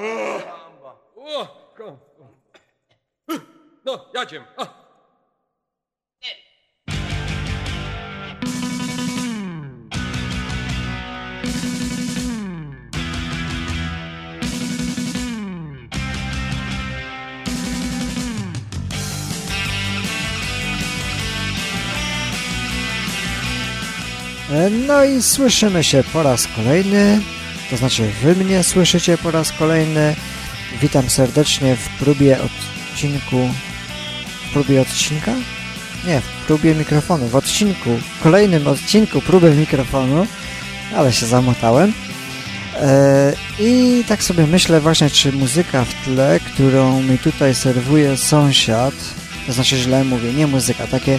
O, No, jadziem. No i słyszymy się po raz kolejny, to znaczy wy mnie słyszycie po raz kolejny. Witam serdecznie w próbie odcinku. W próbie odcinka? Nie, w próbie mikrofonu. W odcinku, kolejnym odcinku próby mikrofonu, ale się zamotałem. E, I tak sobie myślę właśnie, czy muzyka w tle, którą mi tutaj serwuje sąsiad, to znaczy źle mówię, nie muzyka, takie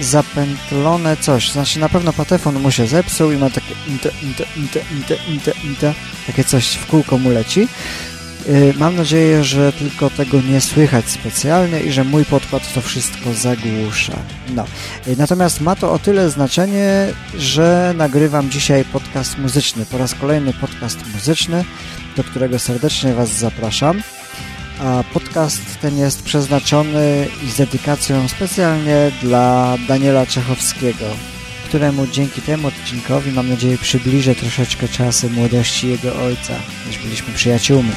zapętlone coś. Znaczy na pewno patefon mu się zepsuł i ma takie inte, inte, inte, inte, inte, inte, takie coś w kółko mu leci. Y, mam nadzieję, że tylko tego nie słychać specjalnie i że mój podkład to wszystko zagłusza. No. Y, natomiast ma to o tyle znaczenie, że nagrywam dzisiaj podcast muzyczny. Po raz kolejny podcast muzyczny, do którego serdecznie Was zapraszam a podcast ten jest przeznaczony i z dedykacją specjalnie dla Daniela Czechowskiego, któremu dzięki temu odcinkowi mam nadzieję przybliżę troszeczkę czasy młodości jego ojca, gdyż byliśmy przyjaciółmi.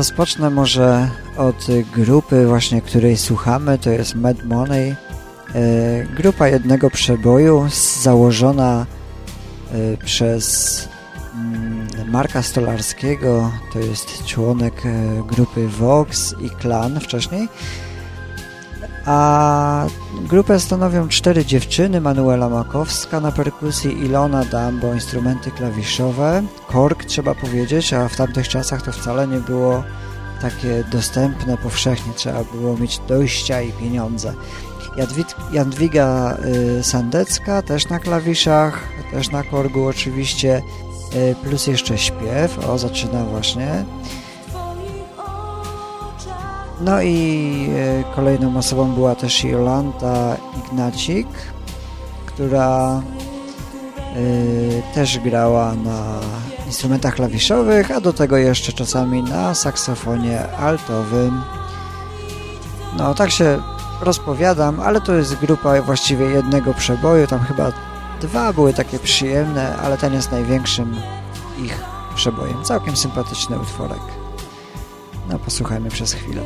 Rozpocznę może od grupy właśnie, której słuchamy, to jest Mad Money. E, Grupa jednego przeboju założona e, przez mm, Marka Stolarskiego, to jest członek e, grupy Vox i Clan wcześniej. A grupę stanowią cztery dziewczyny, Manuela Makowska na perkusji, Ilona Dambo, instrumenty klawiszowe, kork trzeba powiedzieć, a w tamtych czasach to wcale nie było takie dostępne powszechnie, trzeba było mieć dojścia i pieniądze. Jadwiga y, Sandecka też na klawiszach, też na korgu oczywiście, y, plus jeszcze śpiew, o zaczyna właśnie. No i e, kolejną osobą była też Jolanta Ignacik, która e, też grała na instrumentach klawiszowych, a do tego jeszcze czasami na saksofonie altowym. No, tak się rozpowiadam, ale to jest grupa właściwie jednego przeboju, tam chyba dwa były takie przyjemne, ale ten jest największym ich przebojem. Całkiem sympatyczny utworek. No, posłuchajmy przez chwilę.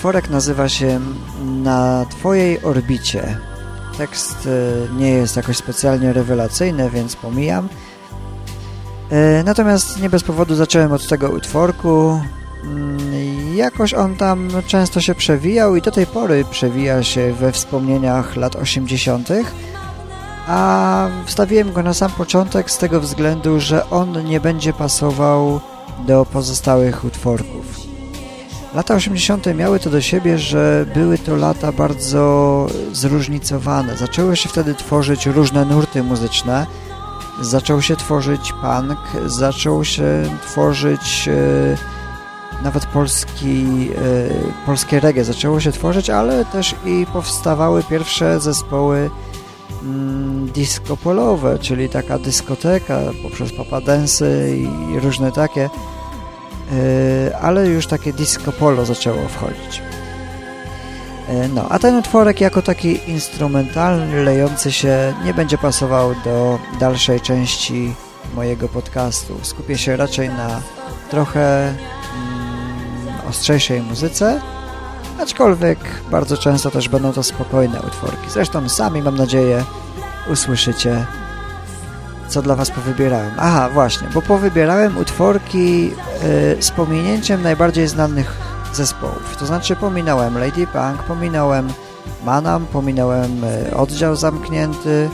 Utworek nazywa się Na Twojej orbicie. Tekst e, nie jest jakoś specjalnie rewelacyjny, więc pomijam. E, natomiast nie bez powodu zacząłem od tego utworku. Mm, Jakoś on tam często się przewijał i do tej pory przewija się we wspomnieniach lat 80., a wstawiłem go na sam początek z tego względu, że on nie będzie pasował do pozostałych utworków. Lata 80. miały to do siebie, że były to lata bardzo zróżnicowane. Zaczęły się wtedy tworzyć różne nurty muzyczne. Zaczął się tworzyć punk, zaczął się tworzyć e, nawet polski, e, polskie reggae zaczęło się tworzyć, ale też i powstawały pierwsze zespoły mm, disco polowe, czyli taka dyskoteka poprzez papadensy i różne takie ale już takie disco polo zaczęło wchodzić. E, no, a ten utworek jako taki instrumentalny, lejący się nie będzie pasował do dalszej części mojego podcastu. Skupię się raczej na trochę mm, ostrzejszej muzyce, aczkolwiek bardzo często też będą to spokojne utworki. Zresztą sami, mam nadzieję, usłyszycie, co dla Was powybierałem. Aha, właśnie, bo powybierałem utworki yy, z pominięciem najbardziej znanych zespołów. To znaczy pominąłem Lady Punk, pominąłem Manam, pominąłem yy, Oddział Zamknięty,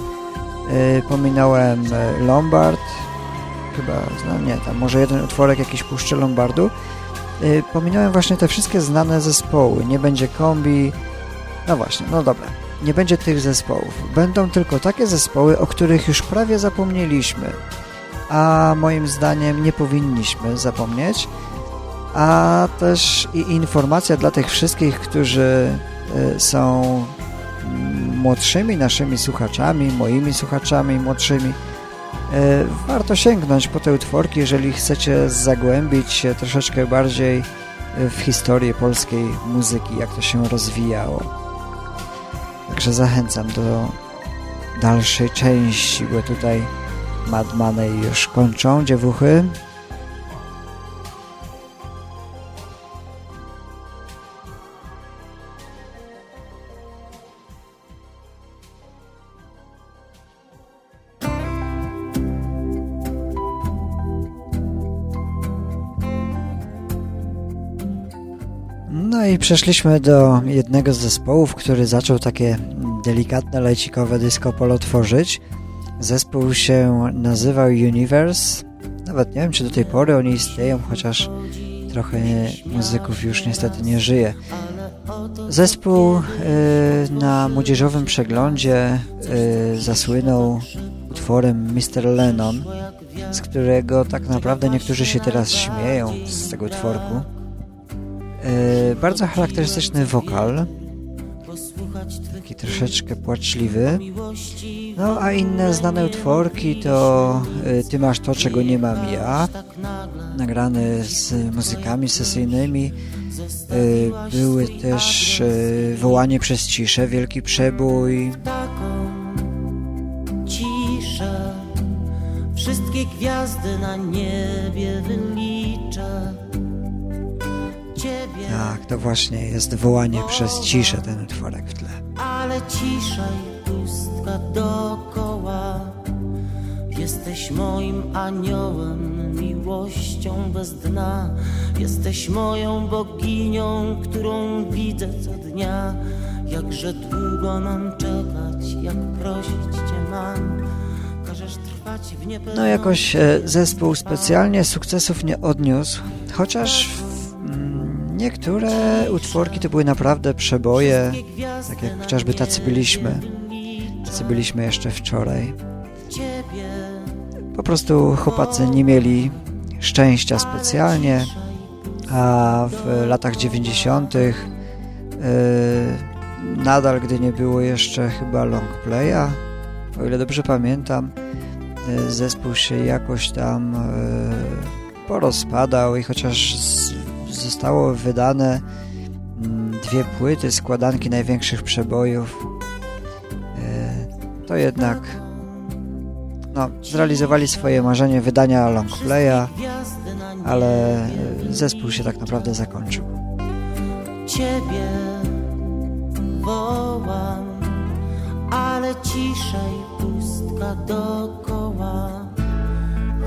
yy, pominąłem Lombard, chyba, znam, nie, tam może jeden utworek jakiś puszczy Lombardu. Pominąłem właśnie te wszystkie znane zespoły. Nie będzie kombi, no właśnie, no dobra nie będzie tych zespołów. Będą tylko takie zespoły, o których już prawie zapomnieliśmy, a moim zdaniem nie powinniśmy zapomnieć. A też i informacja dla tych wszystkich, którzy y, są młodszymi naszymi słuchaczami, moimi słuchaczami młodszymi. Y, warto sięgnąć po te utworki, jeżeli chcecie zagłębić się troszeczkę bardziej w historię polskiej muzyki, jak to się rozwijało. Zachęcam do dalszej części, bo tutaj Madmany już kończą dziewuchy. I przeszliśmy do jednego z zespołów, który zaczął takie delikatne, lejcikowe disco polo tworzyć. Zespół się nazywał Universe. Nawet nie wiem, czy do tej pory oni istnieją, chociaż trochę muzyków już niestety nie żyje. Zespół y, na młodzieżowym przeglądzie y, zasłynął utworem Mr. Lennon, z którego tak naprawdę niektórzy się teraz śmieją z tego utworku. E, bardzo charakterystyczny wokal, taki troszeczkę płaczliwy. No a inne znane utworki to e, Ty masz to, czego nie mam ja, nagrane z muzykami sesyjnymi. E, były też Wołanie przez ciszę, Wielki Przebój. Ciszę, wszystkie gwiazdy na niebie wyliczę Tak, to właśnie jest wołanie przez ciszę ten utworek w tle. Ale cisza i pustka dookoła. Jesteś moim aniołem, miłością bez dna. Jesteś moją boginią, którą widzę co dnia. Jakże długo mam czekać, jak prosić cię mam. No jakoś e, zespół specjalnie sukcesów nie odniósł, chociaż Niektóre utworki to były naprawdę przeboje, tak jak chociażby Tacy byliśmy. Tacy byliśmy jeszcze wczoraj. Po prostu chłopacy nie mieli szczęścia specjalnie, a w latach 90. Yy, nadal, gdy nie było jeszcze chyba longplaya, o ile dobrze pamiętam, yy, zespół się jakoś tam yy, porozpadał i chociaż zostało wydane mm, dwie płyty, składanki największych przebojów. E, to jednak no, zrealizowali swoje marzenie wydania longplaya, ale e, zespół się tak naprawdę zakończył. Ciebie wołam, ale ciszej pustka dookoła,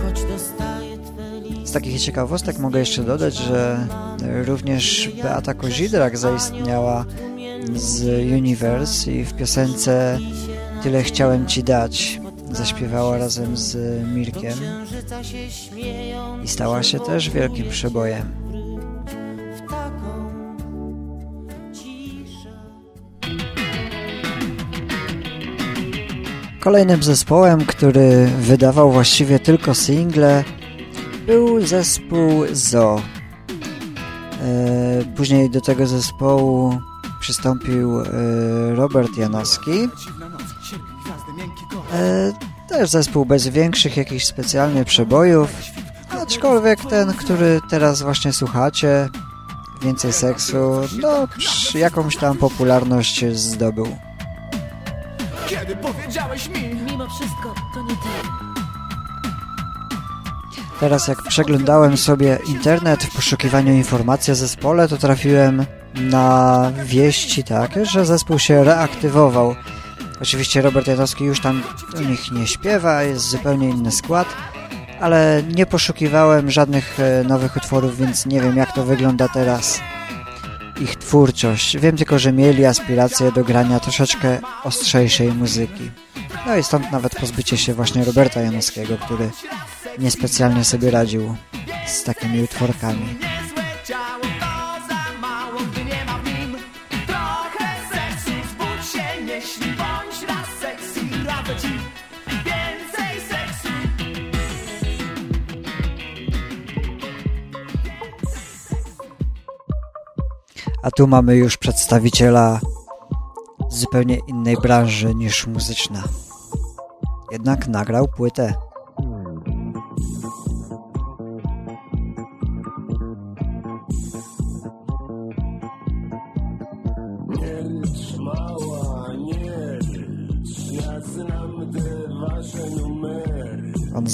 choć dostaję z takich ciekawostek mogę jeszcze dodać, że również Beata Kozidrak zaistniała z Universe i w piosence Tyle chciałem Ci dać zaśpiewała razem z Mirkiem i stała się też wielkim przebojem. Kolejnym zespołem, który wydawał właściwie tylko single był zespół Zo. E, później do tego zespołu przystąpił e, Robert Janowski. E, też zespół bez większych jakichś specjalnych przebojów, aczkolwiek ten, który teraz właśnie słuchacie, więcej seksu, no jakąś tam popularność zdobył. Kiedy powiedziałeś mi Mimo wszystko, to nie ty Teraz jak przeglądałem sobie internet w poszukiwaniu informacji o zespole, to trafiłem na wieści takie, że zespół się reaktywował. Oczywiście Robert Janowski już tam u nich nie śpiewa, jest zupełnie inny skład, ale nie poszukiwałem żadnych e, nowych utworów, więc nie wiem jak to wygląda teraz ich twórczość. Wiem tylko, że mieli aspiracje do grania troszeczkę ostrzejszej muzyki. No i stąd nawet pozbycie się właśnie Roberta Janowskiego, który niespecjalnie sobie radził z takimi utworkami. A tu mamy już przedstawiciela zupełnie innej branży niż muzyczna. Jednak nagrał płytę.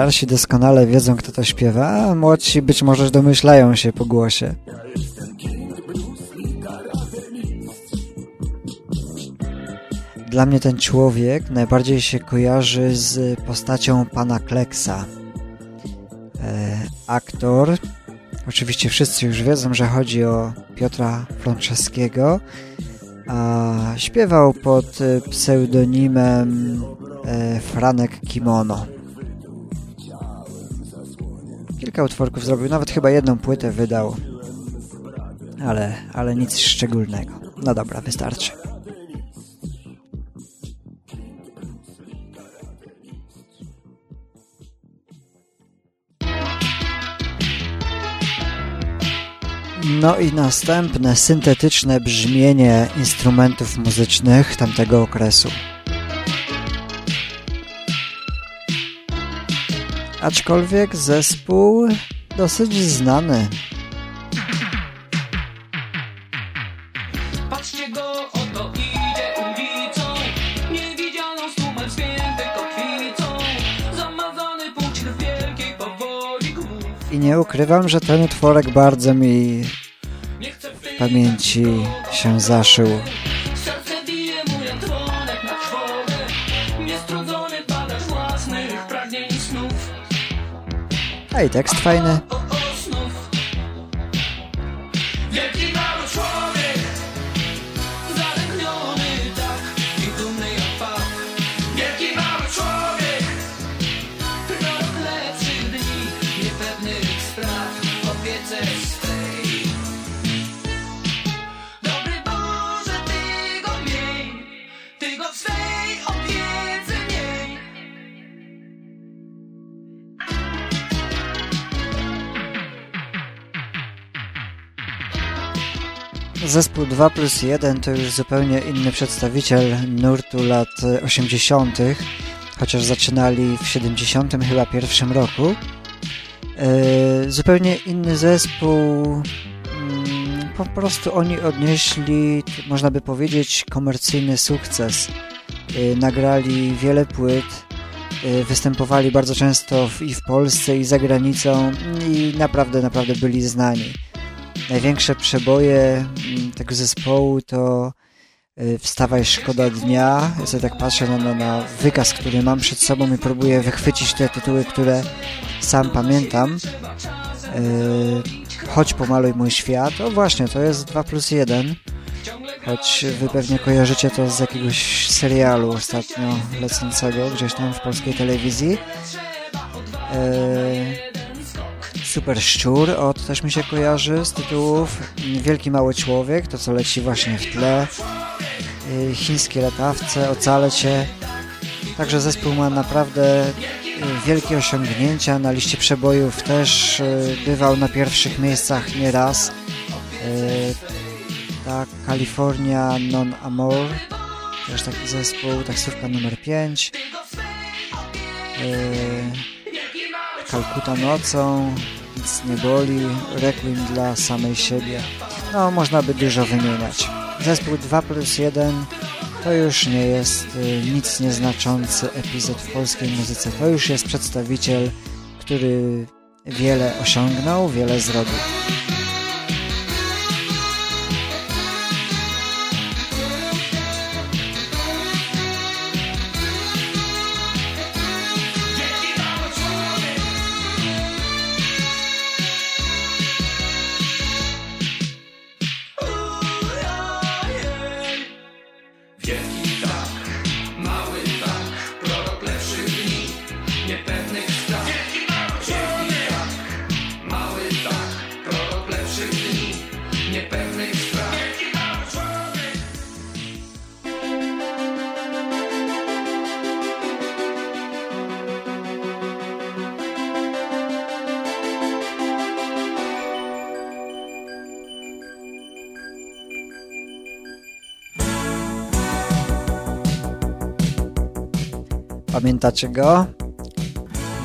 Starsi doskonale wiedzą, kto to śpiewa, a młodsi być może domyślają się po głosie. Dla mnie ten człowiek najbardziej się kojarzy z postacią pana Kleksa. E, aktor, oczywiście wszyscy już wiedzą, że chodzi o Piotra Franceskiego, a śpiewał pod pseudonimem e, Franek Kimono. Kilka utworków zrobił, nawet chyba jedną płytę wydał, ale, ale nic szczególnego. No dobra, wystarczy. No i następne syntetyczne brzmienie instrumentów muzycznych tamtego okresu. Aczkolwiek zespół dosyć znany. I nie ukrywam, że ten utworek bardzo mi pamięci się zaszył. A i Zespół 2 plus 1 to już zupełnie inny przedstawiciel nurtu lat 80., chociaż zaczynali w 70 chyba pierwszym roku. Yy, zupełnie inny zespół. Yy, po prostu oni odnieśli, można by powiedzieć, komercyjny sukces. Yy, nagrali wiele płyt, występowali bardzo często w, i w Polsce, i za granicą i naprawdę, naprawdę byli znani największe przeboje mm, tego zespołu to y, Wstawaj Szkoda Dnia. Ja sobie tak patrzę na, na, na wykaz, który mam przed sobą i próbuję wychwycić te tytuły, które sam pamiętam. Yy, Chodź pomaluj mój świat. O właśnie, to jest 2 plus 1. Choć wy pewnie kojarzycie to z jakiegoś serialu ostatnio lecącego gdzieś tam w polskiej telewizji. Yy, Super Szczur, od też mi się kojarzy z tytułów Wielki Mały Człowiek, to co leci właśnie w tle. y, chińskie latawce, Ocalę Cię. Także zespół ma naprawdę y, wielkie osiągnięcia. Na liście przebojów też bywał na pierwszych miejscach nieraz. Ta California Non Amor, też taki zespół, taksówka numer 5. Kalkuta nocą, nic nie boli, Requiem dla samej siebie. No, można by dużo wymieniać. Zespół 2 plus 1 to już nie jest y, nic nieznaczący epizod w polskiej muzyce. To już jest przedstawiciel, który wiele osiągnął, wiele zrobił. Pamiętacie go?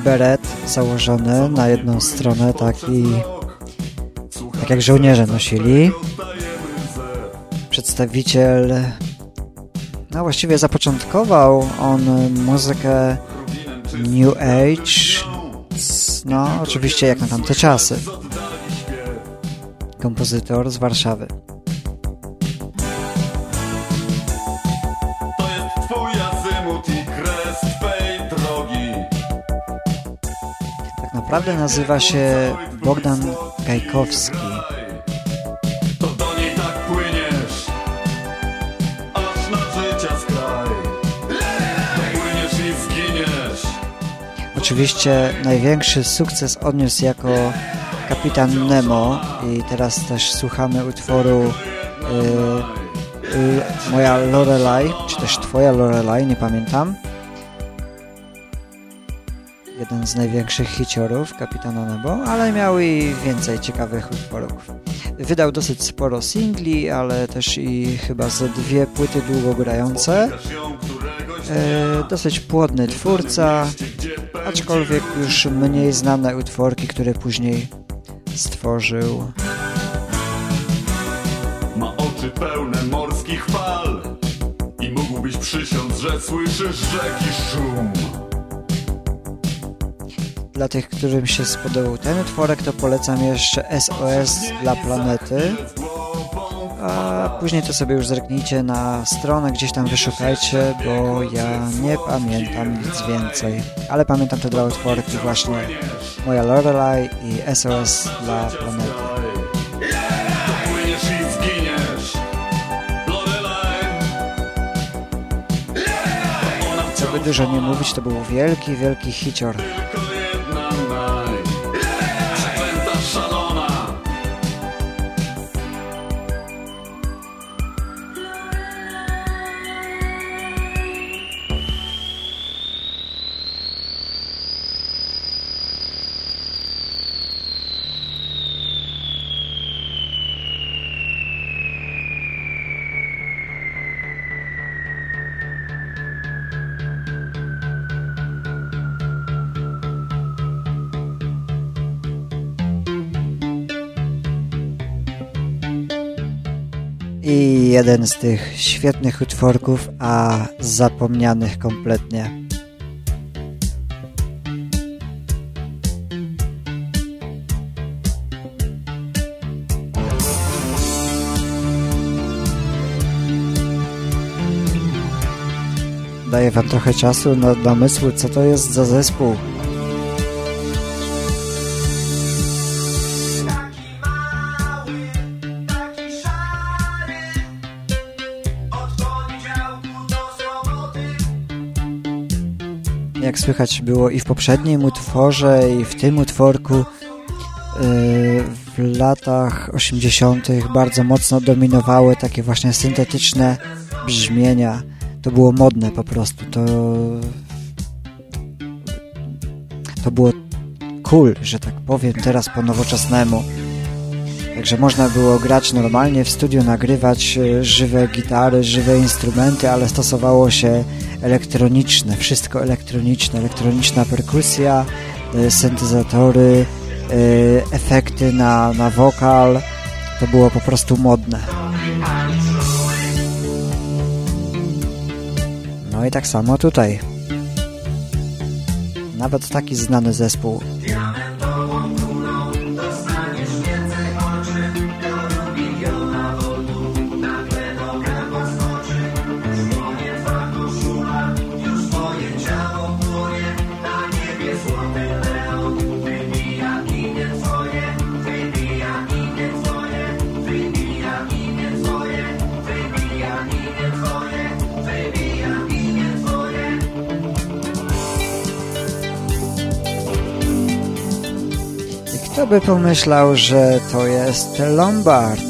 Beret założony na jedną stronę, taki tak jak żołnierze nosili. Przedstawiciel no właściwie zapoczątkował on muzykę New Age no oczywiście jak na tamte czasy. Kompozytor z Warszawy. Naprawdę nazywa się Bogdan Gajkowski. To do niej tak płyniesz, aż na życia skraj. Płyniesz i zginiesz. Oczywiście największy sukces odniósł jako kapitan Nemo i teraz też słuchamy utworu y, y, Moja Lorelai, czy też Twoja Lorelai, nie pamiętam jeden z największych hiciorów Kapitana Nebo, ale miał i więcej ciekawych utworów. Wydał dosyć sporo singli, ale też i chyba ze dwie płyty długogrające. E, dosyć płodny twórca, aczkolwiek już mniej znane utworki, które później stworzył. Ma oczy pełne morskich fal i mógłbyś przysiąc, że słyszysz rzeki szum. Dla tych, którym się spodobał ten utworek, to polecam jeszcze SOS dla planety. A później to sobie już zerknijcie na stronę, gdzieś tam wyszukajcie, bo ja nie pamiętam nic więcej. Ale pamiętam te dwa utworki właśnie Moja Lorelai i SOS dla planety. Co by dużo nie mówić, to był wielki, wielki hicior. Jeden z tych świetnych utworków, a zapomnianych kompletnie. Daję wam trochę czasu na domysły, co to jest za zespół. Jak słychać było i w poprzednim utworze, i w tym utworku y, w latach 80. bardzo mocno dominowały takie właśnie syntetyczne brzmienia. To było modne po prostu. To, to było cool, że tak powiem, teraz po nowoczesnemu. Także można było grać normalnie w studiu, nagrywać e, żywe gitary, żywe instrumenty, ale stosowało się elektroniczne, wszystko elektroniczne, elektroniczna perkusja, e, syntezatory, e, efekty na, na wokal. To było po prostu modne. No i tak samo tutaj. Nawet taki znany zespół Kto by pomyślał, że to jest Lombard?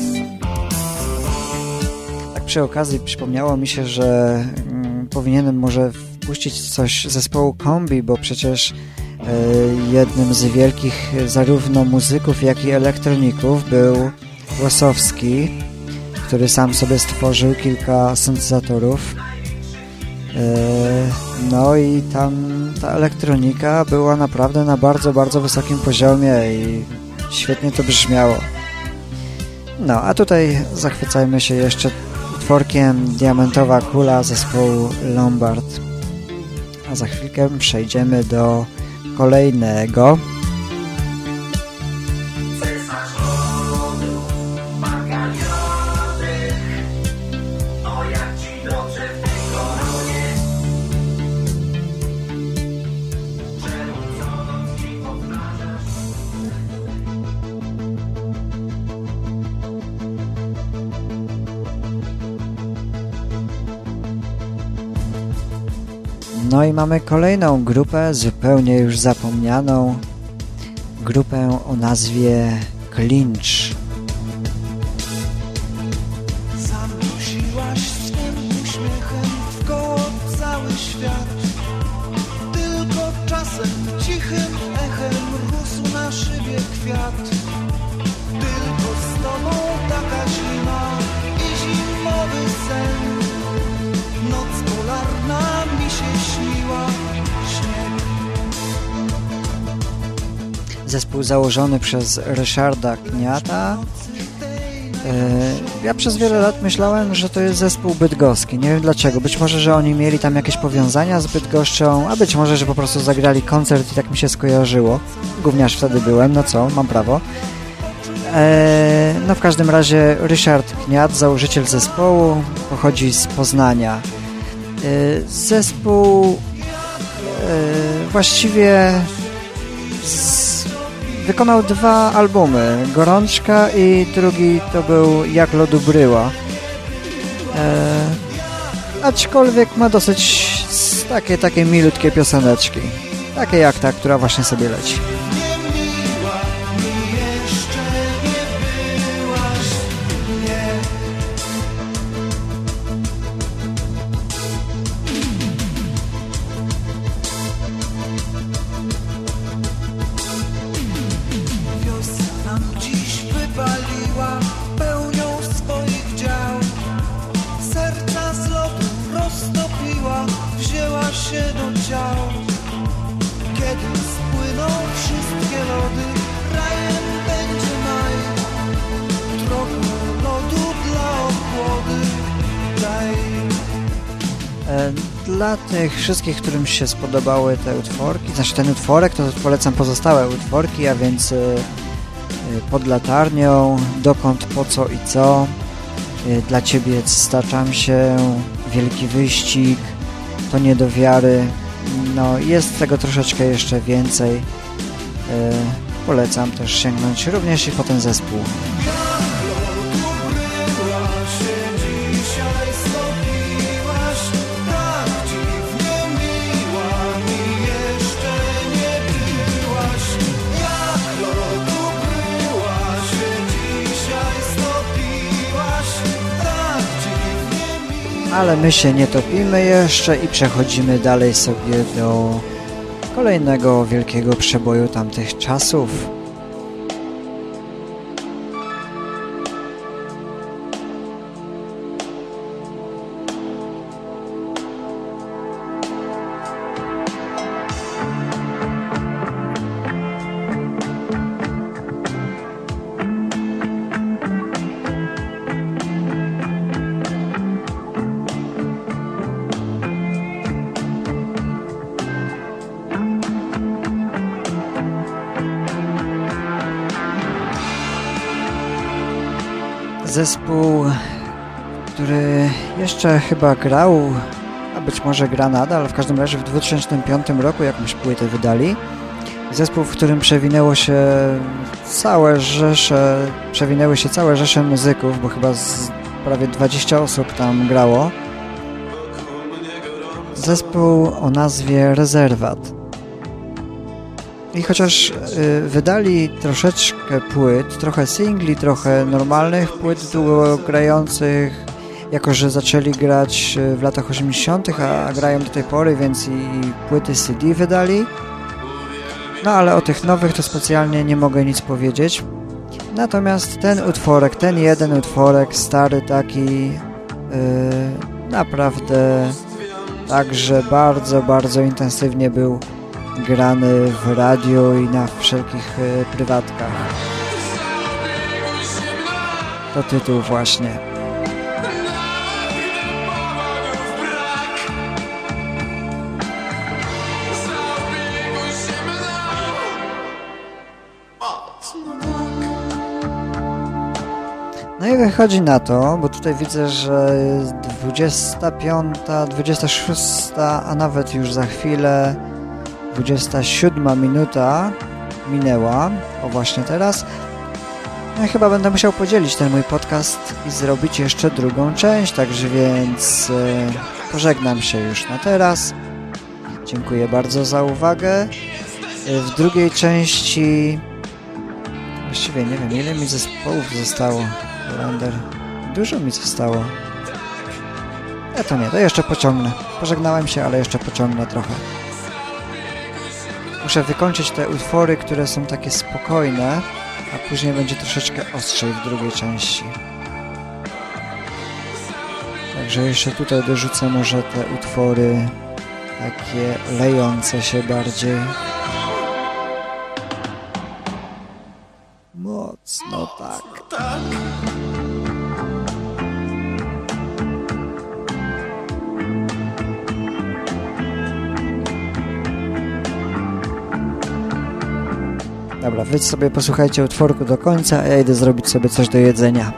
Tak przy okazji przypomniało mi się, że mm, powinienem może wpuścić coś zespołu Kombi, bo przecież y, jednym z wielkich zarówno muzyków, jak i elektroników był Łosowski, który sam sobie stworzył kilka syntezatorów. Y, no i tam ta elektronika była naprawdę na bardzo, bardzo wysokim poziomie i świetnie to brzmiało. No, a tutaj zachwycajmy się jeszcze utworkiem Diamentowa Kula zespołu Lombard. A za chwilkę przejdziemy do kolejnego No i mamy kolejną grupę, zupełnie już zapomnianą. Grupę o nazwie Clinch. Założony przez Ryszarda Kniata. E, ja przez wiele lat myślałem, że to jest zespół bydgoski. Nie wiem dlaczego. Być może, że oni mieli tam jakieś powiązania z Bydgoszczą, a być może, że po prostu zagrali koncert i tak mi się skojarzyło. Gówniarz wtedy byłem, no co, mam prawo. E, no w każdym razie Ryszard Kniat, założyciel zespołu, pochodzi z Poznania. E, zespół właściwie z Wykonał dwa albumy, Gorączka i drugi to był Jak lodu bryła. E, aczkolwiek ma dosyć takie, takie milutkie pioseneczki. Takie jak ta, która właśnie sobie leci. Wszystkich, którym się spodobały te utworki, znaczy ten utworek, to polecam pozostałe utworki, a więc y, y, pod latarnią, dokąd, po co i co, y, dla Ciebie staczam się, wielki wyścig, to nie do wiary, no jest tego troszeczkę jeszcze więcej, polecam też sięgnąć również i po ten zespół. Ale my się nie topimy jeszcze i przechodzimy dalej sobie do kolejnego wielkiego przeboju tamtych czasów. Zespół, który jeszcze chyba grał, a być może gra nadal, w każdym razie w 2005 roku jakąś płytę wydali. Zespół, w którym przewinęło się całe rzesze, przewinęły się całe rzesze muzyków, bo chyba prawie 20 osób tam grało. Zespół o nazwie Rezerwat. I chociaż y, wydali troszeczkę płyt, trochę singli, trochę normalnych płyt długogrających, jako że zaczęli grać y, w latach 80., a grają do tej pory, więc i płyty CD wydali. No ale o tych nowych to specjalnie nie mogę nic powiedzieć. Natomiast ten utworek, ten jeden utworek, stary taki, yy, naprawdę także bardzo, bardzo intensywnie był grany w radio i na wszelkich e, prywatkach. To tytuł właśnie. No i wychodzi na to, bo tutaj widzę, że 25, 26, a nawet już za chwilę 27 minuta minęła, o właśnie teraz. No i chyba będę musiał podzielić ten mój podcast i zrobić jeszcze drugą część, także więc e, pożegnam się już na teraz. Dziękuję bardzo za uwagę. E, w drugiej części właściwie nie wiem ile mi zespołów zostało. Lander. Dużo mi zostało. Ja to nie, to jeszcze pociągnę. Pożegnałem się, ale jeszcze pociągnę trochę. Muszę wykończyć te utwory, które są takie spokojne, a później będzie troszeczkę ostrzej w drugiej części. Także jeszcze tutaj dorzucę może te utwory takie lejące się bardziej. Mocno tak. Dobra, wy sobie posłuchajcie utworku do końca, a ja idę zrobić sobie coś do jedzenia.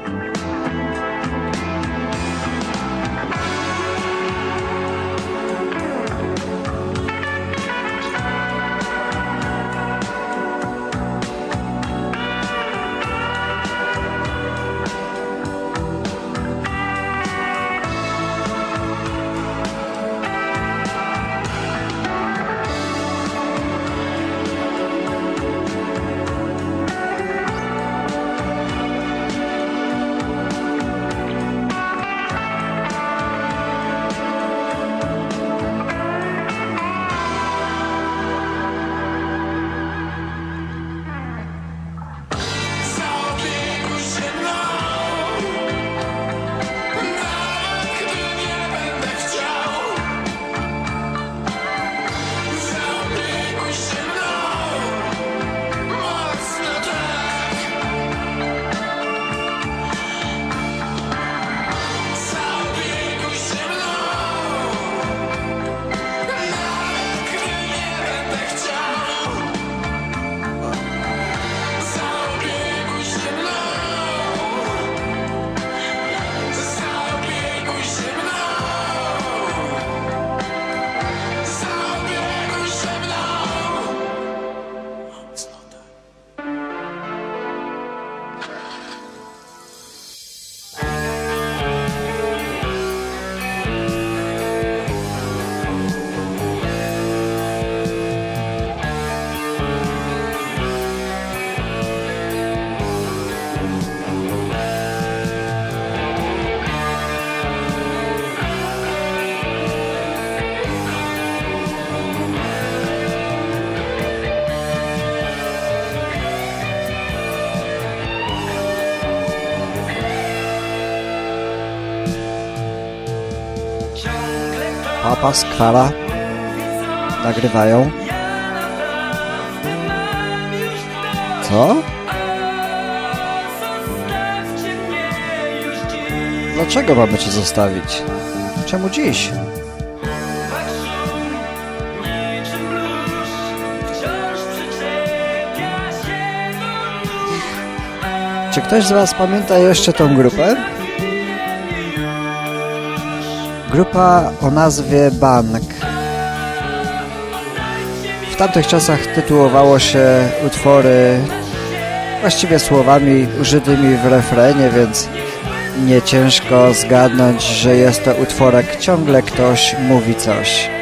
Papa, Skwara nagrywają. Co? Dlaczego mamy cię zostawić? Czemu dziś? Czy ktoś z Was pamięta jeszcze tą grupę? Grupa o nazwie Bank. W tamtych czasach tytułowało się utwory właściwie słowami użytymi w refrenie, więc nie ciężko zgadnąć, że jest to utworek ciągle ktoś mówi coś.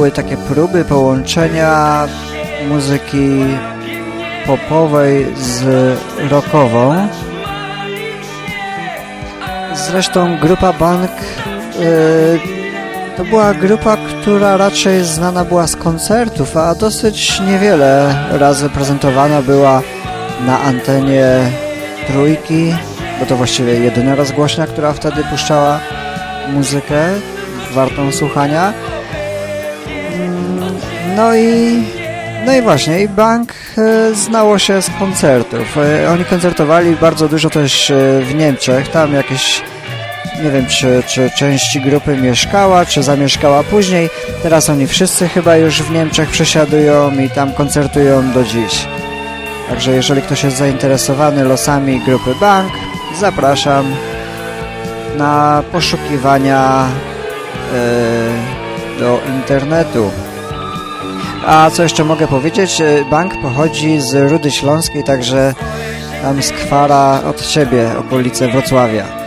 Były takie próby połączenia muzyki popowej z rockową. Zresztą grupa Bank yy, to była grupa, która raczej znana była z koncertów, a dosyć niewiele razy prezentowana była na antenie trójki, bo to właściwie jedyna rozgłośnia, która wtedy puszczała muzykę wartą słuchania. No i no i właśnie, i Bank e, znało się z koncertów. E, oni koncertowali bardzo dużo też e, w Niemczech. Tam jakieś, nie wiem, czy, czy części grupy mieszkała, czy zamieszkała później. Teraz oni wszyscy chyba już w Niemczech przesiadują i tam koncertują do dziś. Także jeżeli ktoś jest zainteresowany losami grupy Bank, zapraszam na poszukiwania do internetu. A co jeszcze mogę powiedzieć? Bank pochodzi z Rudy Śląskiej, także tam skwara od siebie, okolice Wrocławia.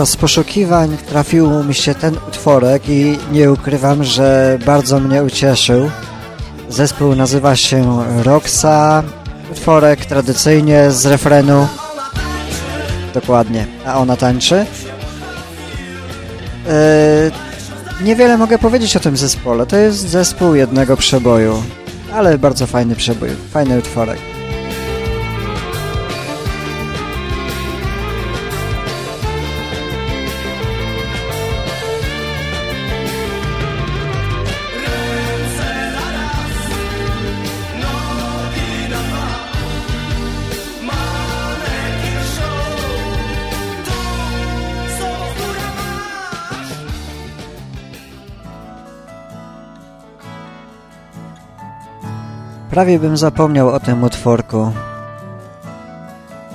Podczas poszukiwań trafił mi się ten utworek i nie ukrywam, że bardzo mnie ucieszył. Zespół nazywa się Roxa. Utworek tradycyjnie z refrenu. Dokładnie. A ona tańczy. Yy, niewiele mogę powiedzieć o tym zespole. To jest zespół jednego przeboju. Ale bardzo fajny przebój. Fajny utworek. Prawie bym zapomniał o tym utworku.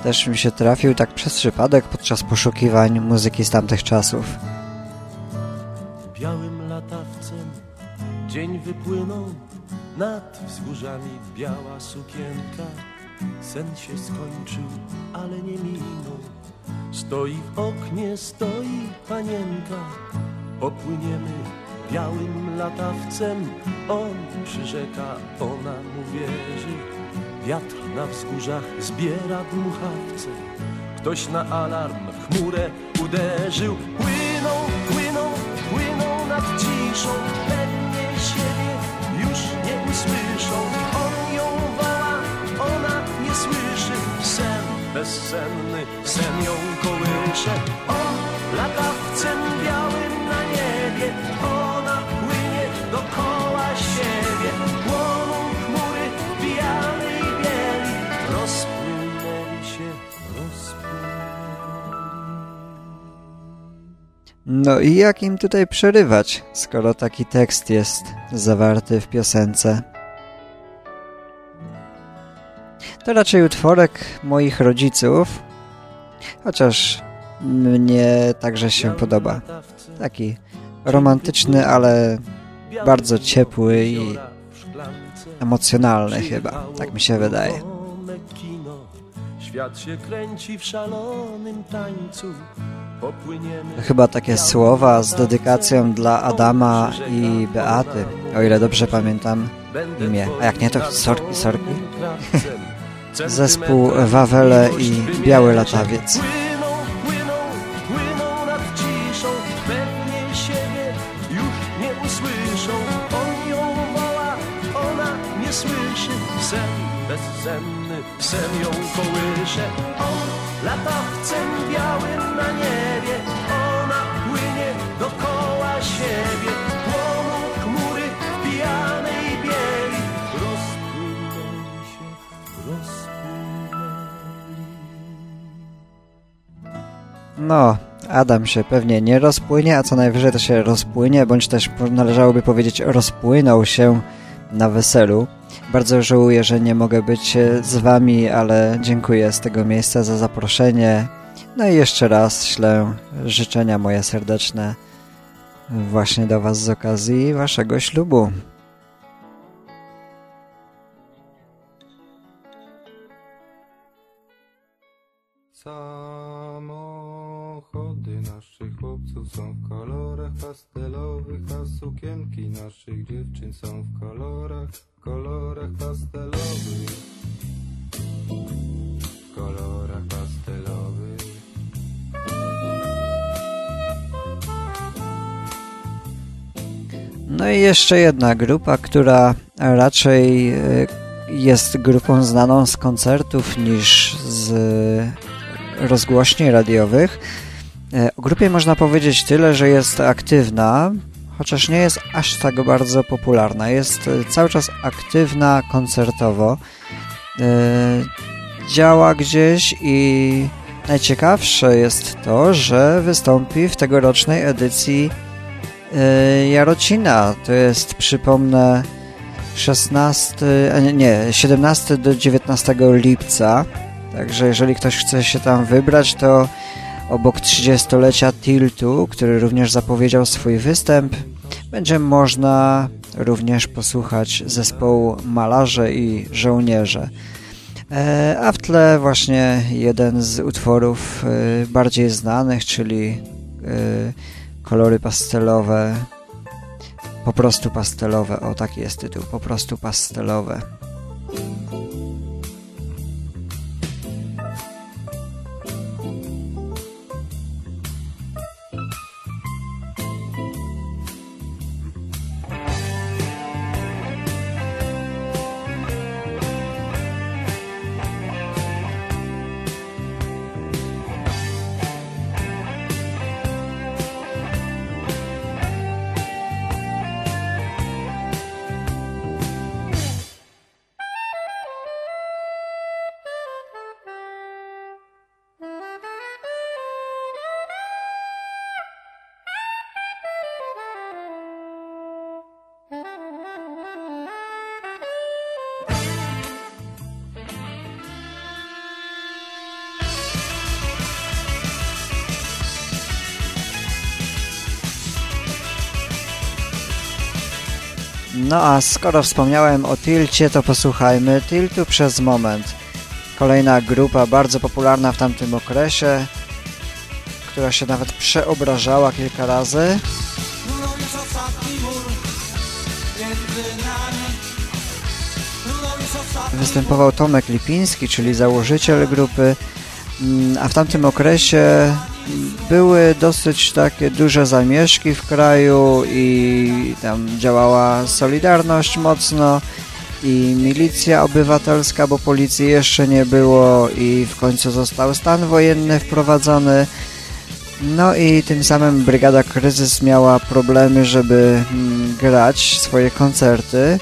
Też mi się trafił tak przez przypadek podczas poszukiwań muzyki z tamtych czasów. Białym latawcem dzień wypłynął nad wzgórzami biała sukienka. Sen się skończył, ale nie minął. Stoi w oknie, stoi panienka. Popłyniemy białym latawcem On przyrzeka, ona mu wierzy Wiatr na wzgórzach zbiera dmuchawce Ktoś na alarm w chmurę uderzył Płyną, płyną, płyną nad ciszą, pewnie siebie już nie usłyszą. On ją woła, ona nie słyszy. Sen bezsenny, sen ją kołysze. On latawcem białym na niebie, No i jak im tutaj przerywać, skoro taki tekst jest zawarty w piosence? To raczej utworek moich rodziców, chociaż mnie także się podoba. Taki romantyczny, ale bardzo ciepły i emocjonalny chyba, tak mi się wydaje. Świat się kręci w szalonym tańcu. Chyba takie słowa z dedykacją dla Adama i Beaty, o ile dobrze pamiętam imię. A jak nie, to sorki, sorki. Zespół Wawele i Biały Latawiec. No, Adam się pewnie nie rozpłynie, a co najwyżej to się rozpłynie, bądź też należałoby powiedzieć rozpłynął się na weselu. Bardzo żałuję, że nie mogę być z wami, ale dziękuję z tego miejsca za zaproszenie. No i jeszcze raz ślę życzenia moje serdeczne właśnie do was z okazji waszego ślubu. Sukienki naszych dziewczyn są w kolorach, kolorach pastelowych. Kolorach pastelowych. No i jeszcze jedna grupa, która raczej e, jest grupą znaną z koncertów niż z rozgłośni radiowych. E, O grupie można powiedzieć tyle, że jest aktywna, chociaż nie jest aż tak bardzo popularna. Jest e, cały czas aktywna koncertowo. E, Działa gdzieś i najciekawsze jest to, że wystąpi w tegorocznej edycji e, Jarocina. To jest, przypomnę, 16, a nie, nie, 17 do 19 lipca. Także jeżeli ktoś chce się tam wybrać, to obok 30-lecia Tiltu, który również zapowiedział swój występ, będzie można również posłuchać zespołu Malarze i Żołnierze. E, A w tle właśnie jeden z utworów e, bardziej znanych, czyli e, kolory pastelowe, po prostu pastelowe, o taki jest tytuł, po prostu pastelowe. No a skoro wspomniałem o Tilcie, to posłuchajmy Tiltu przez moment. Kolejna grupa bardzo popularna w tamtym okresie, która się nawet przeobrażała kilka razy. Występował Tomek Lipiński, czyli założyciel grupy, Mm, a w tamtym okresie były dosyć takie duże zamieszki w kraju i tam działała Solidarność mocno i milicja obywatelska, bo policji jeszcze nie było i w końcu został stan wojenny wprowadzony. No i tym samym Brygada Kryzys miała problemy, żeby mm, grać swoje koncerty.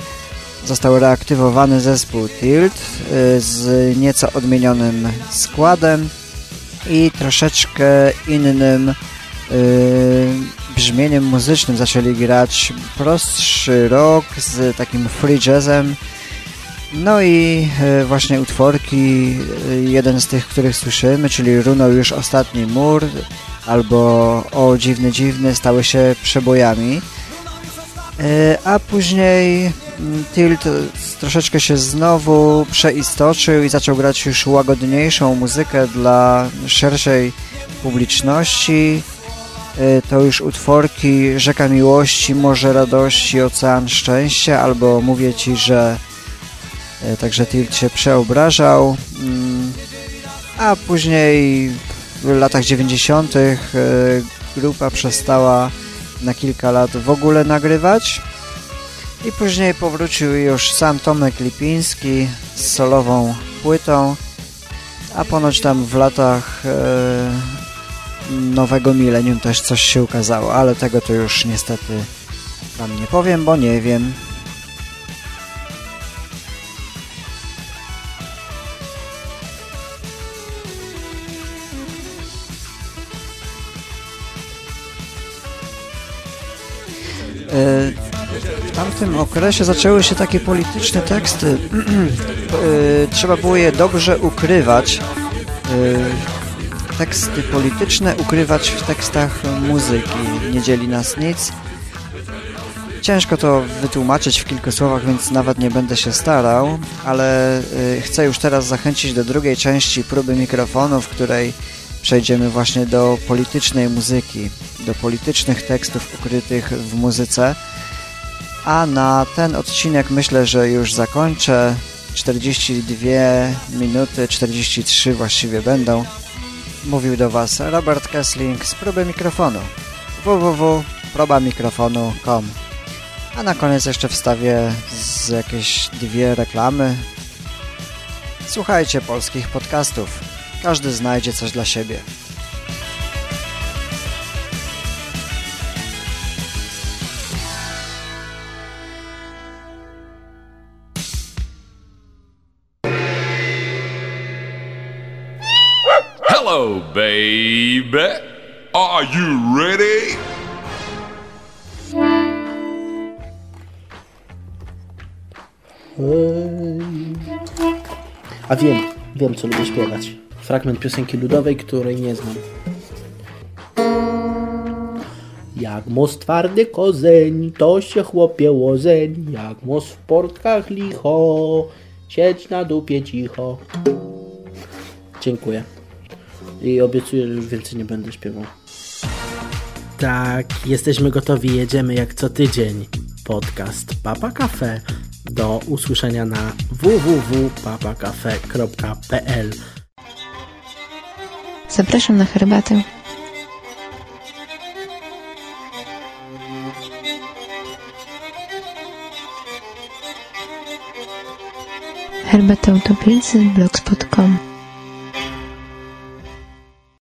Został reaktywowany zespół Tilt y, z nieco odmienionym składem i troszeczkę innym y, brzmieniem muzycznym. Zaczęli grać prostszy rock z takim free jazzem. No i y, właśnie utworki, jeden z tych, których słyszymy, czyli Runął już ostatni mur albo O dziwny dziwny stały się przebojami. A później Tilt troszeczkę się znowu przeistoczył i zaczął grać już łagodniejszą muzykę dla szerszej publiczności. E, to już utworki Rzeka Miłości, Morze Radości, Ocean Szczęścia, albo mówię Ci, że e, także Tilt się przeobrażał. Mm, a później w latach 90. E, grupa przestała na kilka lat w ogóle nagrywać i później powrócił już sam Tomek Lipiński z solową płytą, a ponoć tam w latach e, nowego milenium też coś się ukazało, ale tego to już niestety Wam nie powiem, bo nie wiem. Tamtym okresie zaczęły się takie polityczne teksty. E, trzeba było je dobrze ukrywać. E, teksty polityczne ukrywać w tekstach muzyki. Nie dzieli nas nic. Ciężko to wytłumaczyć w kilku słowach, więc nawet nie będę się starał, ale e, chcę już teraz zachęcić do drugiej części próby mikrofonu, w której przejdziemy właśnie do politycznej muzyki, do politycznych tekstów ukrytych w muzyce. A na ten odcinek myślę, że już zakończę. 42 minuty, 43 właściwie będą. Mówił do Was Robert Kessling z próby mikrofonu www.probamikrofonu.com A na koniec jeszcze wstawię z jakieś dwie reklamy. Słuchajcie polskich podcastów. Każdy znajdzie coś dla siebie. Baby. Are you ready? A wiem, wiem co lubię śpiewać. Fragment piosenki ludowej, której nie znam. Jak most twardy kozeń, to się chłopie łozeń. Jak most w portkach licho, siedź na dupie cicho. Dziękuję. I obiecuję, że już więcej nie będę śpiewał. Tak, jesteśmy gotowi, jedziemy jak co tydzień. Podcast Papa Cafe. Do usłyszenia na www.papacafe.pl Zapraszam na herbatę. Herbata Utopijcy blogspot.com